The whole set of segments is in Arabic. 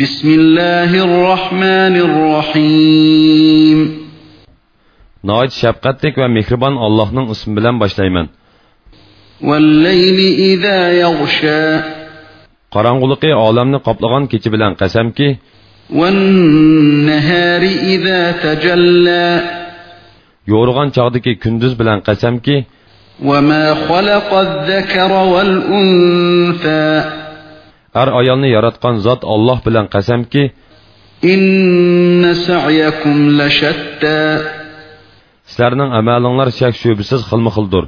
بسم الله الرحمن الرحيم Nəhayət şəfqətlik və mehriban Allah'ın ismi bilan başlayman. والليل إذا يغشى Qarang'uliqi olamni qoplagan kecha bilan qasamki, والنهار إذا تجلى yo'rg'an chog'dagi kunduz bilan qasamki, وما خلق الذكر والأنثى er ayolni yaratgan zot Alloh bilan qasamki, إن سعيكم لشتى sizlarning amalinglar shak shubisiz xilma-xildir.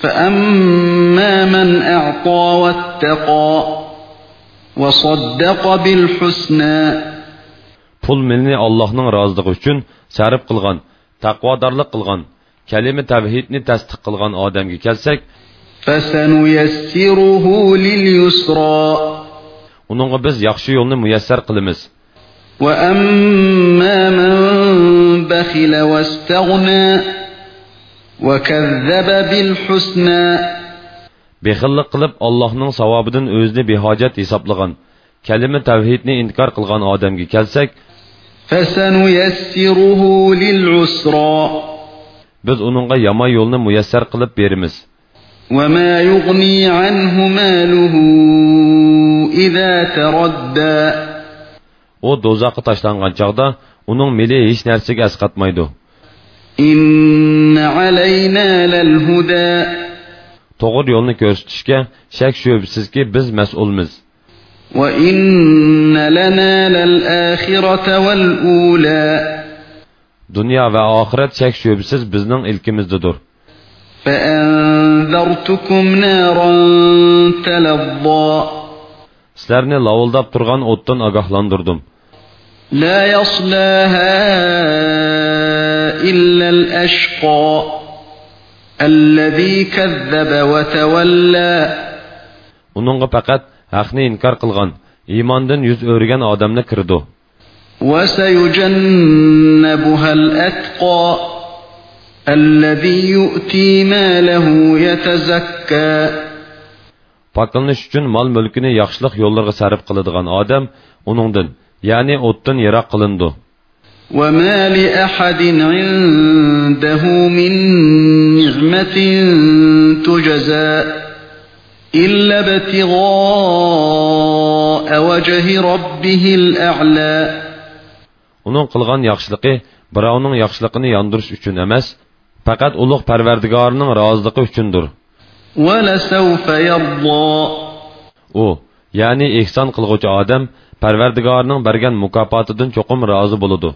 فأما من أعطى واتقى وصدق بالحسنى Pul milni Allohning roziligi uchun sarf qilgan, taqvodorlik qilgan, kalima tavhidni tasdiq qilgan odamga kelsak, فسنيسره لليسرى uningga biz yaxshi yo'lni muyassar qilamiz. وأما من بخل واستغنى وكذب بالحسنى Bexillik qilib Allohning savobidan o'zini behojat hisoblagan, kalima tavhidni inkor qilgan odamga kelsak, فسنيسره للعسرى biz uningga yomon yo'lni muyassar qilib beramiz. وما يغني عنه ماله إذا تردى u do'zaxga tashlangan chog'da uning mili hech narsaga asqatmaydi إن علينا للهدى to'g'ri yo'lni ko'rsatishga shak shubsizki biz mas'ulmiz وإن لنا للآخرة والأولى dunyo va oxirat shak shubsiz bizning ilkimizdadir فأنذرتكم نارا تلظى sizlarni lovuldab turgan o'tdan ogohlantirdim لا يصلاها إلا الأشقى الذي كذب وتولى uningga faqat haqni inkor qilgan iymondan yuz o'rgan odamni kirdi وسيجنبها الأتقى الذي يؤتي ماله يتزكى pokilnish uchun mol mulkini yaxshilik yo'llarga sarf qiladigan odam uningdan ya'ni o'tdan yiroq qilindi وما لأحد عنده من نعمة تجزى إلا ابتغاء وجه ربه الأعلى uning qilgan yaxshiligi birovning yaxshiligini yondirish uchun emas faqat ulug' parvardigorining roziligi uchundir ولسوف يرضى u ya'ni ehson qilg'uvchi odam parvardigorining bergan mukofotidan cho'qim rozi bo'ladi